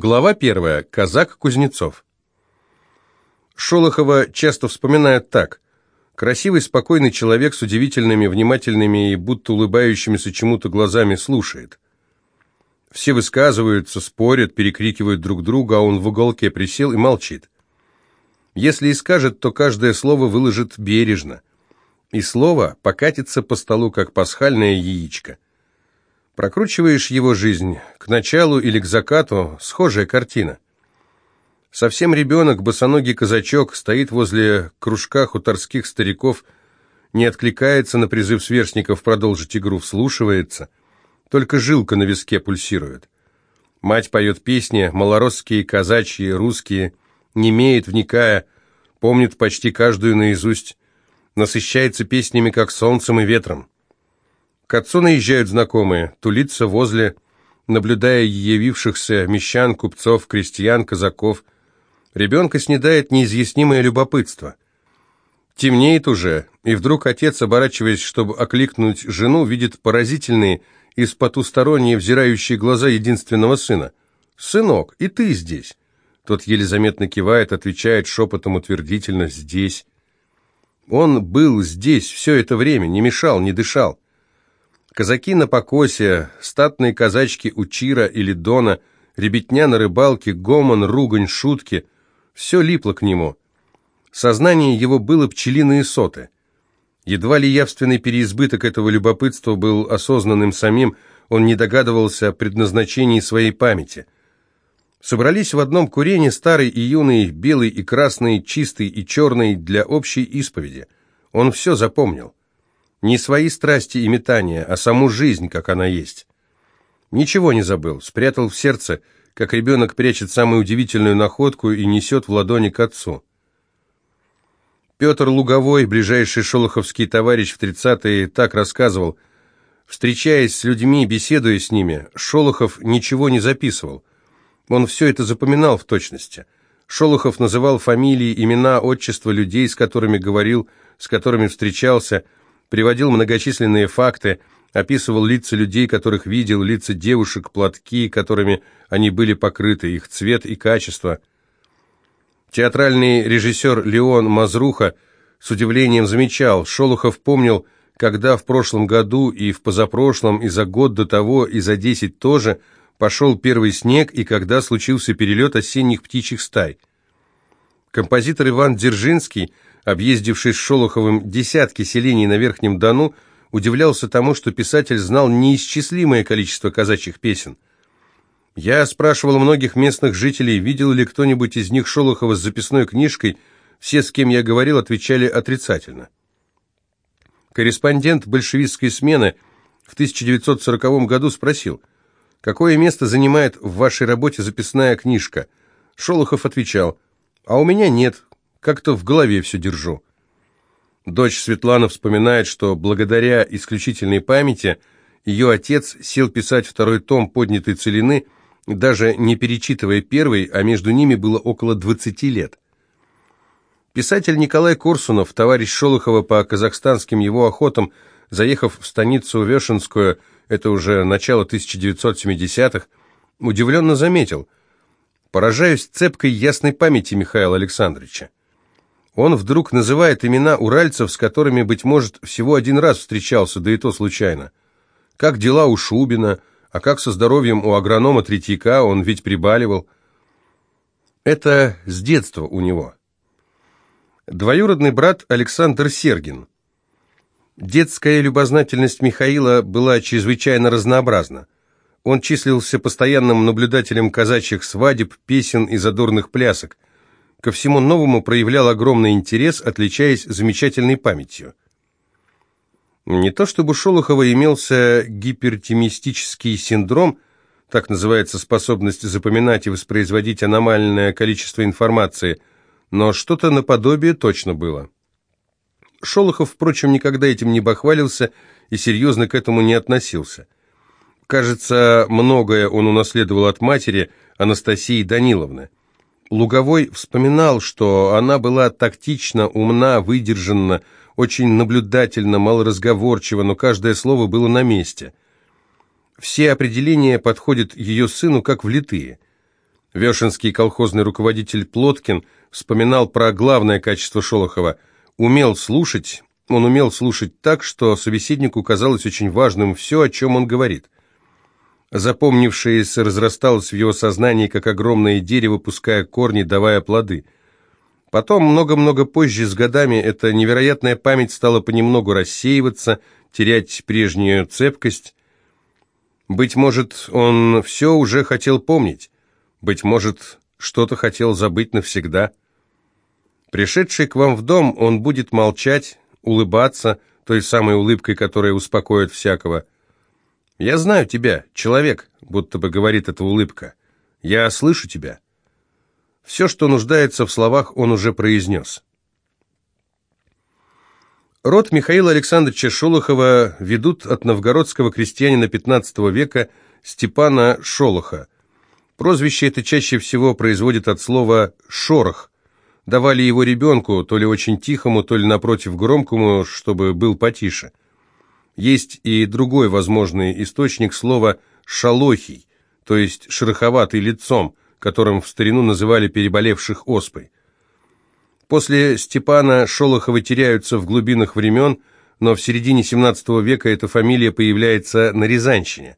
Глава первая. Казак Кузнецов. Шолохова часто вспоминают так. Красивый, спокойный человек с удивительными, внимательными и будто улыбающимися чему-то глазами слушает. Все высказываются, спорят, перекрикивают друг друга, а он в уголке присел и молчит. Если и скажет, то каждое слово выложит бережно. И слово покатится по столу, как пасхальное яичко. Прокручиваешь его жизнь к началу или к закату, схожая картина. Совсем ребенок, босоногий казачок, стоит возле кружка хуторских стариков, не откликается на призыв сверстников продолжить игру, вслушивается. Только жилка на виске пульсирует. Мать поет песни, малоросские, казачьи, русские, не имеет, вникая, помнит почти каждую наизусть, насыщается песнями, как солнцем и ветром. К отцу наезжают знакомые, тулиться возле, наблюдая явившихся мещан, купцов, крестьян, казаков. Ребенка снедает неизъяснимое любопытство. Темнеет уже, и вдруг отец, оборачиваясь, чтобы окликнуть жену, видит поразительные, из потусторонние взирающие глаза единственного сына. «Сынок, и ты здесь?» Тот еле заметно кивает, отвечает шепотом утвердительно «здесь». Он был здесь все это время, не мешал, не дышал. Казаки на покосе, статные казачки у Чира или Дона, ребятня на рыбалке, гомон, ругань, шутки — все липло к нему. Сознание его было пчелиные соты. Едва ли явственный переизбыток этого любопытства был осознанным самим, он не догадывался о предназначении своей памяти. Собрались в одном курении старый и юный, белый и красный, чистый и черный для общей исповеди. Он все запомнил. Не свои страсти и метания, а саму жизнь, как она есть. Ничего не забыл, спрятал в сердце, как ребенок прячет самую удивительную находку и несет в ладони к отцу. Петр Луговой, ближайший шолоховский товарищ в тридцатые, так рассказывал. Встречаясь с людьми, беседуя с ними, Шолохов ничего не записывал. Он все это запоминал в точности. Шолохов называл фамилии, имена, отчества людей, с которыми говорил, с которыми встречался – приводил многочисленные факты, описывал лица людей, которых видел, лица девушек, платки, которыми они были покрыты, их цвет и качество. Театральный режиссер Леон Мазруха с удивлением замечал, Шолохов помнил, когда в прошлом году и в позапрошлом, и за год до того, и за десять тоже пошел первый снег, и когда случился перелет осенних птичьих стай. Композитор Иван Дзержинский – объездивший Шолоховым десятки селений на Верхнем Дону, удивлялся тому, что писатель знал неисчислимое количество казачьих песен. Я спрашивал многих местных жителей, видел ли кто-нибудь из них Шолохова с записной книжкой, все, с кем я говорил, отвечали отрицательно. Корреспондент большевистской смены в 1940 году спросил, «Какое место занимает в вашей работе записная книжка?» Шолохов отвечал, «А у меня нет, как-то в голове все держу. Дочь Светлана вспоминает, что благодаря исключительной памяти ее отец сел писать второй том поднятой целины, даже не перечитывая первый, а между ними было около 20 лет. Писатель Николай Корсунов, товарищ Шолохова по казахстанским его охотам, заехав в станицу Вешенскую, это уже начало 1970-х, удивленно заметил, «Поражаюсь цепкой ясной памяти Михаила Александровича. Он вдруг называет имена уральцев, с которыми, быть может, всего один раз встречался, да и то случайно. Как дела у Шубина, а как со здоровьем у агронома Третьяка, он ведь прибаливал. Это с детства у него. Двоюродный брат Александр Сергин. Детская любознательность Михаила была чрезвычайно разнообразна. Он числился постоянным наблюдателем казачьих свадеб, песен и задорных плясок – ко всему новому проявлял огромный интерес, отличаясь замечательной памятью. Не то чтобы Шолохова имелся гипертимистический синдром, так называется способность запоминать и воспроизводить аномальное количество информации, но что-то наподобие точно было. Шолохов, впрочем, никогда этим не бахвалился и серьезно к этому не относился. Кажется, многое он унаследовал от матери Анастасии Даниловны. Луговой вспоминал, что она была тактична, умна, выдержанна, очень наблюдательна, малоразговорчива, но каждое слово было на месте. Все определения подходят ее сыну как влитые. Вешенский колхозный руководитель Плоткин вспоминал про главное качество Шолохова – умел слушать, он умел слушать так, что собеседнику казалось очень важным все, о чем он говорит. Запомнившееся разрасталось в его сознании, как огромное дерево, пуская корни, давая плоды. Потом, много-много позже, с годами, эта невероятная память стала понемногу рассеиваться, терять прежнюю цепкость. Быть может, он все уже хотел помнить. Быть может, что-то хотел забыть навсегда. Пришедший к вам в дом, он будет молчать, улыбаться той самой улыбкой, которая успокоит всякого. «Я знаю тебя, человек», — будто бы говорит эта улыбка. «Я слышу тебя». Все, что нуждается в словах, он уже произнес. Род Михаила Александровича Шолохова ведут от новгородского крестьянина XV века Степана Шолоха. Прозвище это чаще всего производит от слова «шорох», давали его ребенку, то ли очень тихому, то ли напротив громкому, чтобы был потише. Есть и другой возможный источник слова «шалохий», то есть шероховатый лицом, которым в старину называли переболевших оспой. После Степана Шолоховы теряются в глубинах времен, но в середине XVII века эта фамилия появляется на Рязанщине.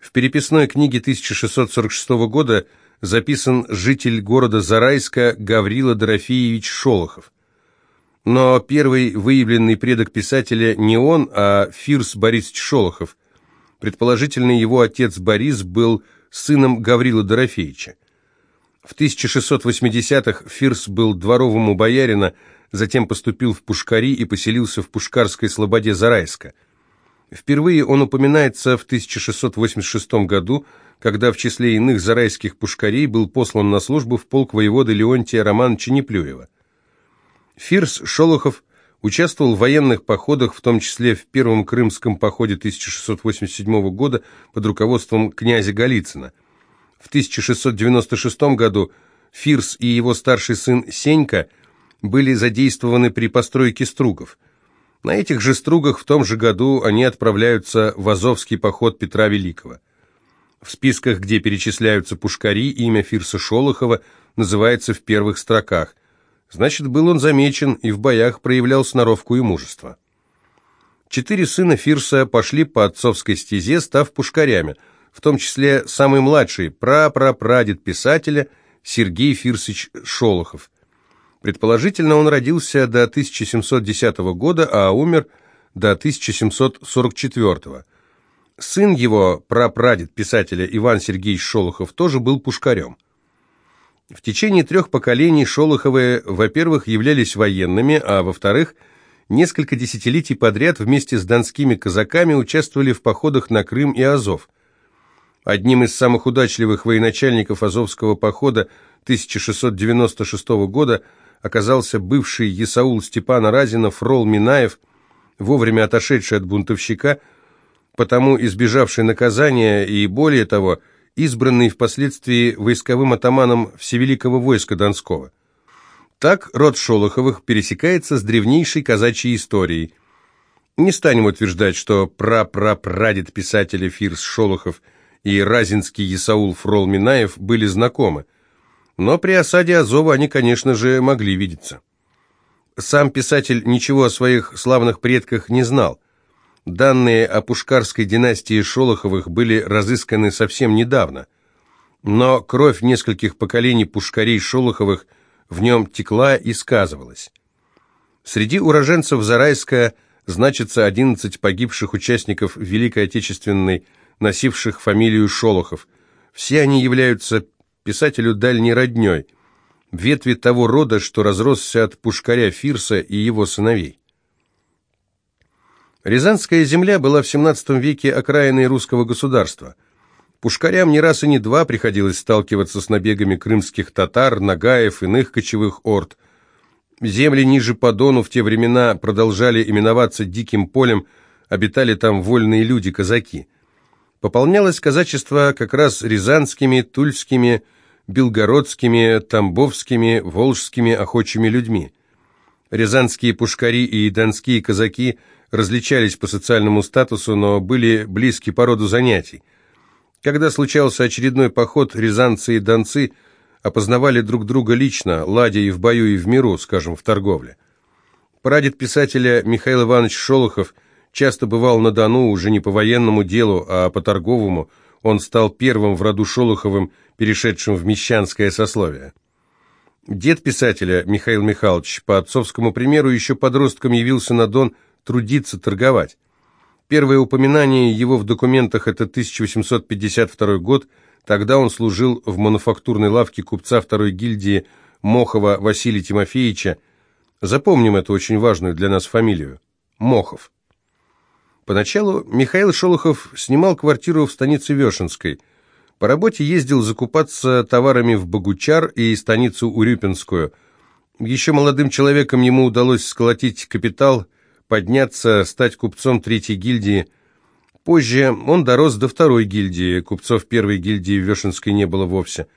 В переписной книге 1646 года – записан житель города Зарайска Гаврила Дорофеевич Шолохов. Но первый выявленный предок писателя не он, а Фирс Борисович Шолохов. Предположительно, его отец Борис был сыном Гаврила Дорофеевича. В 1680-х Фирс был дворовым у боярина, затем поступил в Пушкари и поселился в Пушкарской слободе Зарайска. Впервые он упоминается в 1686 году когда в числе иных зарайских пушкарей был послан на службу в полк воеводы Леонтия Романовича Неплюева. Фирс Шолохов участвовал в военных походах, в том числе в Первом Крымском походе 1687 года под руководством князя Голицына. В 1696 году Фирс и его старший сын Сенька были задействованы при постройке стругов. На этих же стругах в том же году они отправляются в Азовский поход Петра Великого. В списках, где перечисляются пушкари, имя Фирса Шолохова называется в первых строках. Значит, был он замечен и в боях проявлял сноровку и мужество. Четыре сына Фирса пошли по отцовской стезе, став пушкарями, в том числе самый младший, прапрапрадед писателя Сергей Фирсович Шолохов. Предположительно, он родился до 1710 года, а умер до 1744 года. Сын его, прапрадед писателя Иван Сергеевич Шолохов, тоже был пушкарем. В течение трех поколений Шолоховы, во-первых, являлись военными, а во-вторых, несколько десятилетий подряд вместе с донскими казаками участвовали в походах на Крым и Азов. Одним из самых удачливых военачальников Азовского похода 1696 года оказался бывший Есаул Степана Разина Фрол Минаев, вовремя отошедший от бунтовщика – потому избежавший наказания и, более того, избранный впоследствии войсковым атаманом Всевеликого войска Донского. Так род Шолоховых пересекается с древнейшей казачьей историей. Не станем утверждать, что прапрапрадед писателя Фирс Шолохов и разинский Исаул Фрол Минаев были знакомы, но при осаде Азова они, конечно же, могли видеться. Сам писатель ничего о своих славных предках не знал, Данные о пушкарской династии Шолоховых были разысканы совсем недавно, но кровь нескольких поколений пушкарей Шолоховых в нем текла и сказывалась. Среди уроженцев Зарайска значится 11 погибших участников Великой Отечественной, носивших фамилию Шолохов. Все они являются писателю дальней родней, ветви того рода, что разросся от пушкаря Фирса и его сыновей. Рязанская земля была в XVII веке окраиной русского государства. Пушкарям не раз и не два приходилось сталкиваться с набегами крымских татар, нагаев, иных кочевых орд. Земли ниже по Дону в те времена продолжали именоваться диким полем, обитали там вольные люди, казаки. Пополнялось казачество как раз рязанскими, тульскими, белгородскими, тамбовскими, волжскими охочими людьми. Рязанские пушкари и донские казаки – различались по социальному статусу, но были близки по роду занятий. Когда случался очередной поход, рязанцы и донцы опознавали друг друга лично, ладя и в бою, и в миру, скажем, в торговле. Прадед писателя Михаил Иванович Шолохов часто бывал на Дону уже не по военному делу, а по торговому. Он стал первым в роду Шолоховым, перешедшим в мещанское сословие. Дед писателя Михаил Михайлович по отцовскому примеру еще подростком явился на Дон трудиться, торговать. Первое упоминание его в документах – это 1852 год, тогда он служил в мануфактурной лавке купца второй гильдии Мохова Василия Тимофеевича. Запомним эту очень важную для нас фамилию – Мохов. Поначалу Михаил Шолохов снимал квартиру в станице Вешенской. По работе ездил закупаться товарами в Богучар и станицу Урюпинскую. Еще молодым человеком ему удалось сколотить капитал – подняться, стать купцом третьей гильдии. Позже он дорос до второй гильдии, купцов первой гильдии в Вешенской не было вовсе.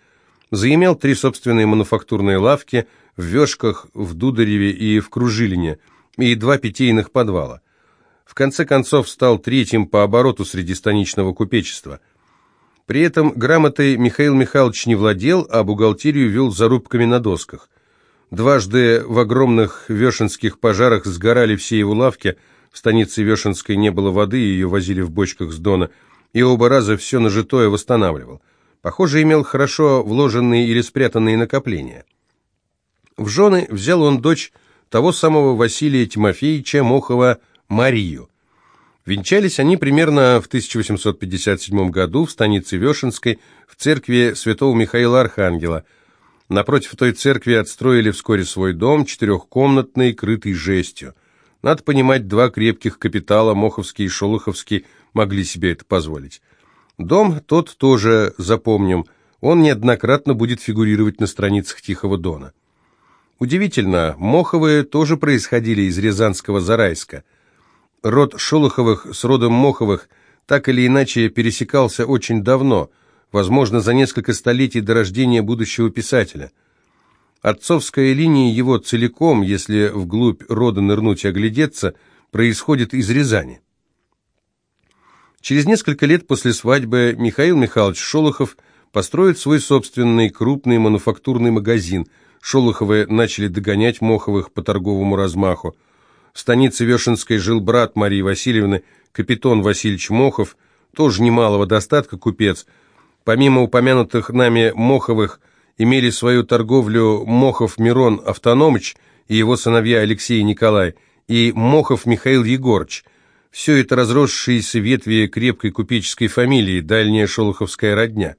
Заимел три собственные мануфактурные лавки в Вешках, в Дудареве и в Кружилине, и два питейных подвала. В конце концов стал третьим по обороту среди станичного купечества. При этом грамотой Михаил Михайлович не владел, а бухгалтерию вел зарубками на досках. Дважды в огромных вешенских пожарах сгорали все его лавки, в станице Вешенской не было воды, ее возили в бочках с Дона, и оба раза все нажитое восстанавливал. Похоже, имел хорошо вложенные или спрятанные накопления. В жены взял он дочь того самого Василия Тимофеевича Мохова Марию. Венчались они примерно в 1857 году в станице Вешенской в церкви святого Михаила Архангела – Напротив той церкви отстроили вскоре свой дом, четырехкомнатный, крытый жестью. Надо понимать, два крепких капитала, Моховский и Шолоховский, могли себе это позволить. Дом тот тоже запомним, он неоднократно будет фигурировать на страницах Тихого Дона. Удивительно, Моховые тоже происходили из Рязанского Зарайска. Род Шолоховых с родом Моховых так или иначе пересекался очень давно – возможно, за несколько столетий до рождения будущего писателя. Отцовская линия его целиком, если вглубь рода нырнуть и оглядеться, происходит из Рязани. Через несколько лет после свадьбы Михаил Михайлович Шолохов построит свой собственный крупный мануфактурный магазин. Шолоховы начали догонять Моховых по торговому размаху. В станице Вешенской жил брат Марии Васильевны, капитан Васильевич Мохов, тоже немалого достатка купец – Помимо упомянутых нами Моховых, имели свою торговлю Мохов Мирон Автономыч и его сыновья Алексей и Николай, и Мохов Михаил Егорыч. Все это разросшиеся ветви крепкой купеческой фамилии, дальняя шолоховская родня.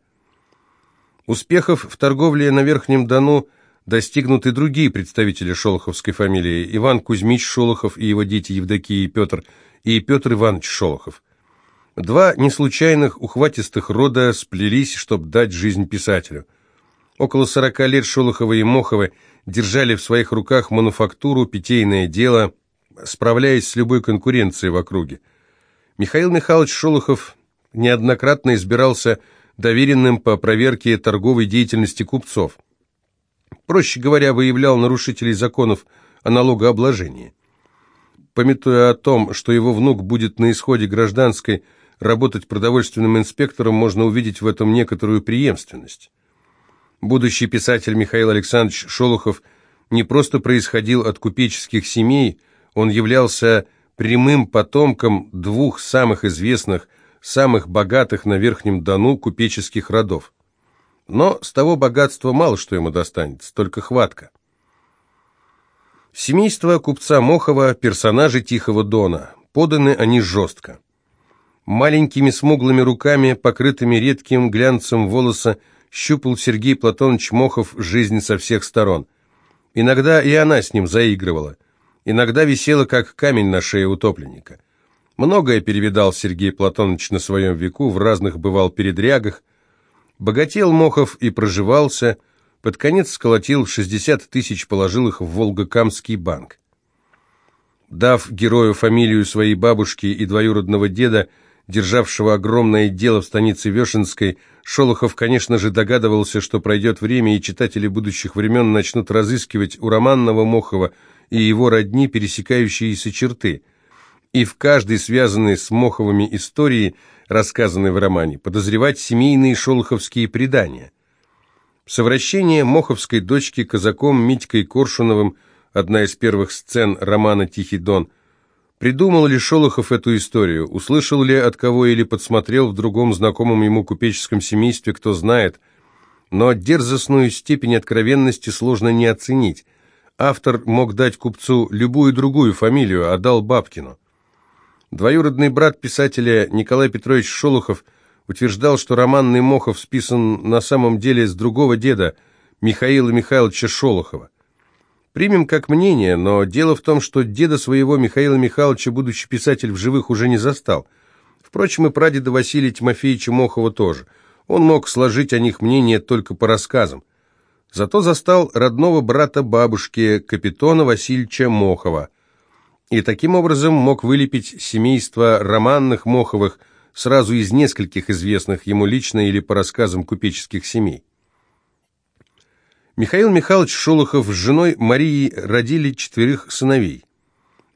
Успехов в торговле на Верхнем Дону достигнут и другие представители шолоховской фамилии, Иван Кузьмич Шолохов и его дети Евдокия и Петр, и Петр Иванович Шолохов. Два неслучайных ухватистых рода сплелись, чтобы дать жизнь писателю. Около сорока лет Шолоховы и Моховы держали в своих руках мануфактуру, питейное дело, справляясь с любой конкуренцией в округе. Михаил Михайлович Шолохов неоднократно избирался доверенным по проверке торговой деятельности купцов. Проще говоря, выявлял нарушителей законов о налогообложении. Пометуя о том, что его внук будет на исходе гражданской работать продовольственным инспектором, можно увидеть в этом некоторую преемственность. Будущий писатель Михаил Александрович Шолохов не просто происходил от купеческих семей, он являлся прямым потомком двух самых известных, самых богатых на Верхнем Дону купеческих родов. Но с того богатства мало что ему достанется, только хватка. Семейство купца Мохова – персонажи Тихого Дона. Поданы они жестко. Маленькими смуглыми руками, покрытыми редким глянцем волоса, щупал Сергей Платонович Мохов жизнь со всех сторон. Иногда и она с ним заигрывала. Иногда висела, как камень на шее утопленника. Многое перевидал Сергей Платонович на своем веку, в разных бывал передрягах. Богател Мохов и проживался, под конец сколотил 60 тысяч, положил их в Волгокамский банк. Дав герою фамилию своей бабушки и двоюродного деда, державшего огромное дело в станице Вешенской, Шолохов, конечно же, догадывался, что пройдет время, и читатели будущих времен начнут разыскивать у романного Мохова и его родни пересекающиеся черты. И в каждой связанной с Моховыми истории рассказанной в романе, подозревать семейные шолоховские предания. Совращение моховской дочки казаком Митькой Коршуновым, одна из первых сцен романа «Тихий дон», Придумал ли Шолохов эту историю, услышал ли от кого или подсмотрел в другом знакомом ему купеческом семействе, кто знает, но дерзостную степень откровенности сложно не оценить. Автор мог дать купцу любую другую фамилию, а дал Бабкину. Двоюродный брат писателя Николай Петрович Шолохов утверждал, что романный Мохов списан на самом деле с другого деда, Михаила Михайловича Шолохова. Примем как мнение, но дело в том, что деда своего Михаила Михайловича, будучи писатель в живых, уже не застал. Впрочем, и прадеда Василия Тимофеевича Мохова тоже. Он мог сложить о них мнение только по рассказам. Зато застал родного брата бабушки, капитона Васильевича Мохова. И таким образом мог вылепить семейство романных Моховых сразу из нескольких известных ему лично или по рассказам купеческих семей. Михаил Михайлович Шолохов с женой Марией родили четверых сыновей.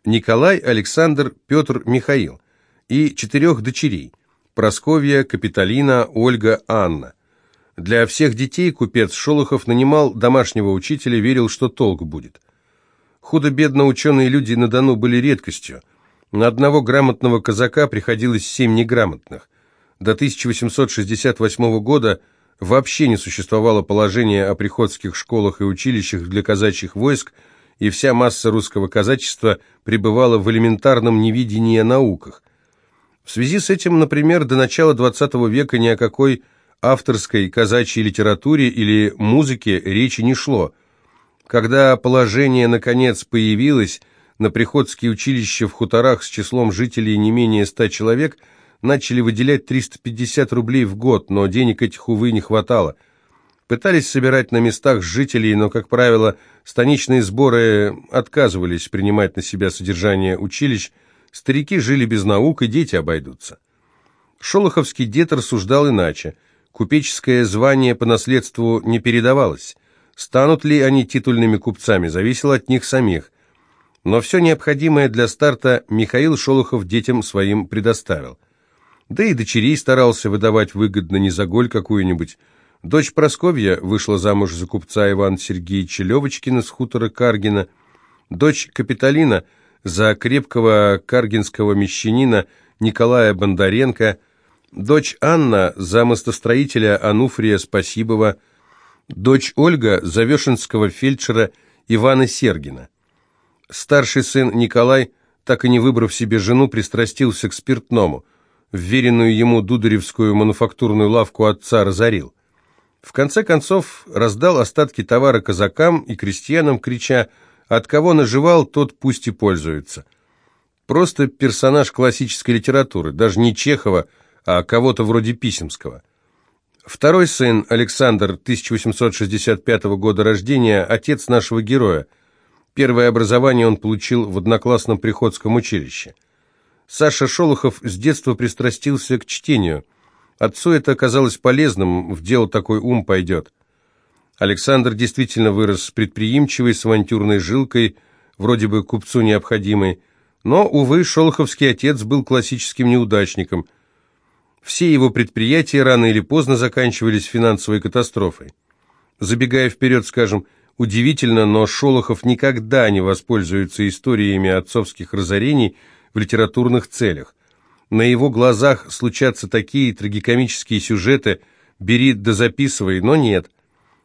Николай, Александр, Петр, Михаил. И четырех дочерей. Просковья, Капитолина, Ольга, Анна. Для всех детей купец Шолохов нанимал домашнего учителя, верил, что толк будет. Худо-бедно ученые люди на Дону были редкостью. На одного грамотного казака приходилось семь неграмотных. До 1868 года – вообще не существовало положения о приходских школах и училищах для казачьих войск, и вся масса русского казачества пребывала в элементарном невидении о науках. В связи с этим, например, до начала XX века ни о какой авторской казачьей литературе или музыке речи не шло. Когда положение, наконец, появилось, на приходские училища в хуторах с числом жителей не менее ста человек – начали выделять 350 рублей в год, но денег этих, увы, не хватало. Пытались собирать на местах жителей, но, как правило, станичные сборы отказывались принимать на себя содержание училищ, старики жили без наук, и дети обойдутся. Шолоховский дед рассуждал иначе. Купеческое звание по наследству не передавалось. Станут ли они титульными купцами, зависело от них самих. Но все необходимое для старта Михаил Шолохов детям своим предоставил. Да и дочерей старался выдавать выгодно, не за голь какую-нибудь. Дочь Просковья вышла замуж за купца Ивана Сергеевича Левочкина с хутора Каргина. Дочь Капитолина за крепкого каргинского мещанина Николая Бондаренко. Дочь Анна за мостостроителя Ануфрия Спасибова. Дочь Ольга за вешенского фельдшера Ивана Сергина. Старший сын Николай, так и не выбрав себе жену, пристрастился к спиртному – вверенную ему дударевскую мануфактурную лавку отца разорил. В конце концов раздал остатки товара казакам и крестьянам, крича «От кого наживал, тот пусть и пользуется». Просто персонаж классической литературы, даже не Чехова, а кого-то вроде Писемского. Второй сын, Александр, 1865 года рождения, отец нашего героя. Первое образование он получил в одноклассном приходском училище. Саша Шолохов с детства пристрастился к чтению. Отцу это оказалось полезным, в дело такой ум пойдет. Александр действительно вырос предприимчивый, с авантюрной жилкой, вроде бы купцу необходимой, но, увы, Шолоховский отец был классическим неудачником. Все его предприятия рано или поздно заканчивались финансовой катастрофой. Забегая вперед, скажем, удивительно, но Шолохов никогда не воспользуется историями отцовских разорений – в литературных целях. На его глазах случатся такие трагикомические сюжеты, бери да записывай, но нет.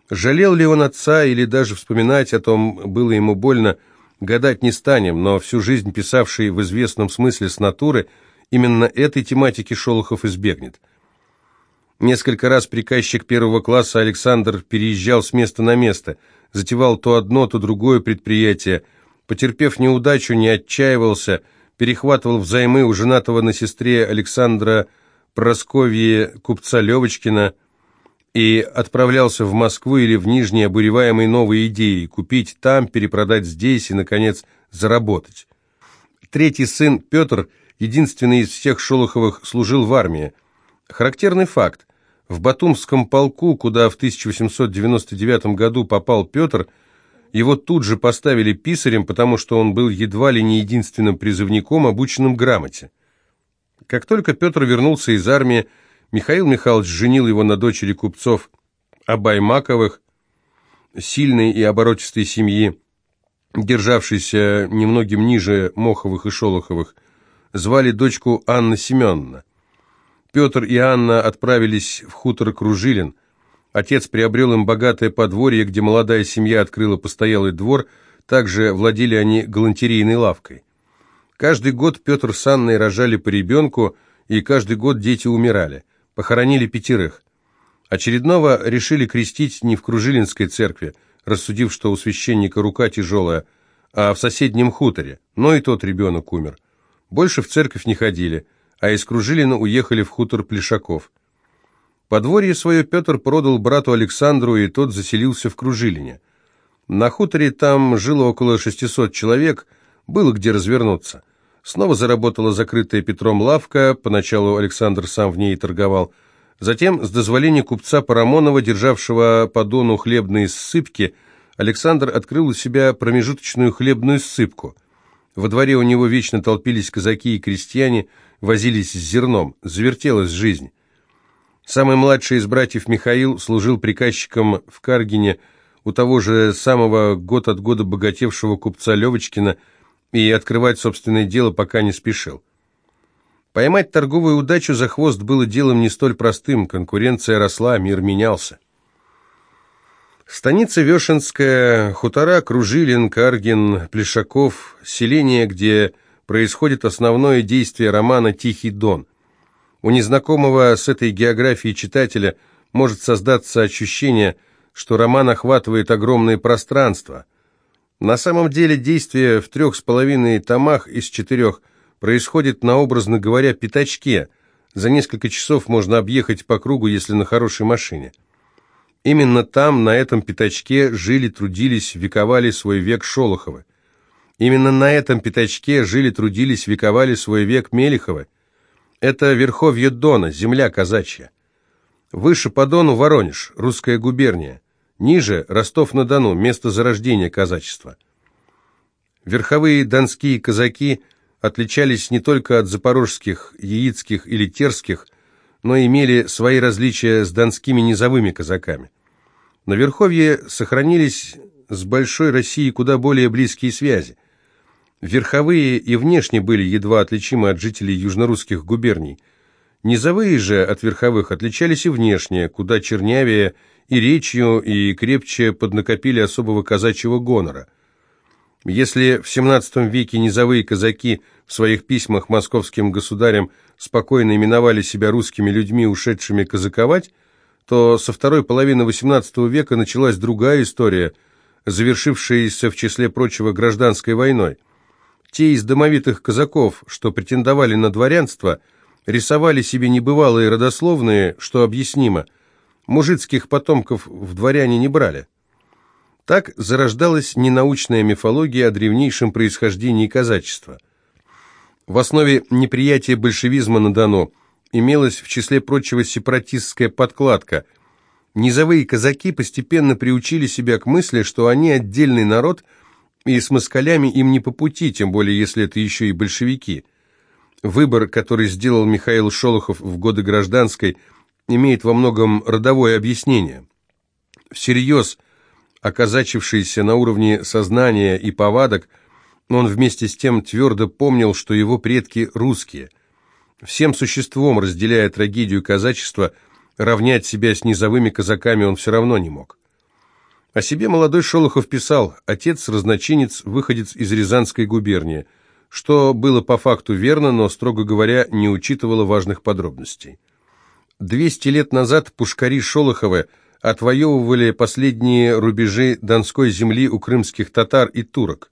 Жалел ли он отца или даже вспоминать о том было ему больно, гадать не станем, но всю жизнь писавший в известном смысле с натуры, именно этой тематики Шолохов избегнет. Несколько раз приказчик первого класса Александр переезжал с места на место, затевал то одно, то другое предприятие, потерпев неудачу, не отчаивался – перехватывал взаймы у женатого на сестре Александра Просковье купца Левочкина и отправлялся в Москву или в Нижний, обуреваемый новой идеей, купить там, перепродать здесь и, наконец, заработать. Третий сын, Петр, единственный из всех Шолоховых, служил в армии. Характерный факт. В Батумском полку, куда в 1899 году попал Петр, его тут же поставили писарем, потому что он был едва ли не единственным призывником, обученным грамоте. Как только Петр вернулся из армии, Михаил Михайлович женил его на дочери купцов Абаймаковых, сильной и оборотистой семьи, державшейся немногим ниже Моховых и Шолоховых, звали дочку Анна Семеновна. Петр и Анна отправились в хутор Кружилин. Отец приобрел им богатое подворье, где молодая семья открыла постоялый двор, также владели они галантерейной лавкой. Каждый год Петр с Анной рожали по ребенку, и каждый год дети умирали. Похоронили пятерых. Очередного решили крестить не в Кружилинской церкви, рассудив, что у священника рука тяжелая, а в соседнем хуторе, но и тот ребенок умер. Больше в церковь не ходили, а из Кружилина уехали в хутор Плешаков. Подворье свое Петр продал брату Александру, и тот заселился в Кружилине. На хуторе там жило около 600 человек, было где развернуться. Снова заработала закрытая Петром лавка, поначалу Александр сам в ней торговал. Затем, с дозволения купца Парамонова, державшего по дону хлебные ссыпки, Александр открыл у себя промежуточную хлебную ссыпку. Во дворе у него вечно толпились казаки и крестьяне, возились с зерном, завертелась жизнь. Самый младший из братьев Михаил служил приказчиком в Каргине у того же самого год от года богатевшего купца Левочкина – и открывать собственное дело пока не спешил. Поймать торговую удачу за хвост было делом не столь простым, конкуренция росла, мир менялся. Станица Вешенская, хутора Кружилин, Каргин, Плешаков, селение, где происходит основное действие романа «Тихий дон». У незнакомого с этой географией читателя может создаться ощущение, что роман охватывает огромное пространство – на самом деле действие в трех с половиной томах из четырех происходит на, образно говоря, пятачке. За несколько часов можно объехать по кругу, если на хорошей машине. Именно там, на этом пятачке, жили, трудились, вековали свой век Шолоховы. Именно на этом пятачке жили, трудились, вековали свой век Мелиховы. Это верховье Дона, земля казачья. Выше по Дону Воронеж, русская губерния. Ниже – Ростов-на-Дону, место зарождения казачества. Верховые донские казаки отличались не только от запорожских, яицких или терских, но имели свои различия с донскими низовыми казаками. На Верховье сохранились с Большой Россией куда более близкие связи. Верховые и внешне были едва отличимы от жителей южнорусских губерний. Низовые же от верховых отличались и внешне, куда чернявее и речью, и крепче поднакопили особого казачьего гонора. Если в XVII веке низовые казаки в своих письмах московским государям спокойно именовали себя русскими людьми, ушедшими казаковать, то со второй половины XVIII века началась другая история, завершившаяся в числе прочего гражданской войной. Те из домовитых казаков, что претендовали на дворянство, рисовали себе небывалые родословные, что объяснимо – мужицких потомков в дворяне не брали. Так зарождалась ненаучная мифология о древнейшем происхождении казачества. В основе неприятия большевизма на Дону имелась, в числе прочего, сепаратистская подкладка. Низовые казаки постепенно приучили себя к мысли, что они отдельный народ, и с москалями им не по пути, тем более если это еще и большевики. Выбор, который сделал Михаил Шолохов в годы гражданской – имеет во многом родовое объяснение. Всерьез оказачившийся на уровне сознания и повадок, он вместе с тем твердо помнил, что его предки русские. Всем существом, разделяя трагедию казачества, равнять себя с низовыми казаками он все равно не мог. О себе молодой Шолохов писал «Отец-разночинец, выходец из Рязанской губернии», что было по факту верно, но, строго говоря, не учитывало важных подробностей. Двести лет назад пушкари Шолоховы отвоевывали последние рубежи донской земли у крымских татар и турок.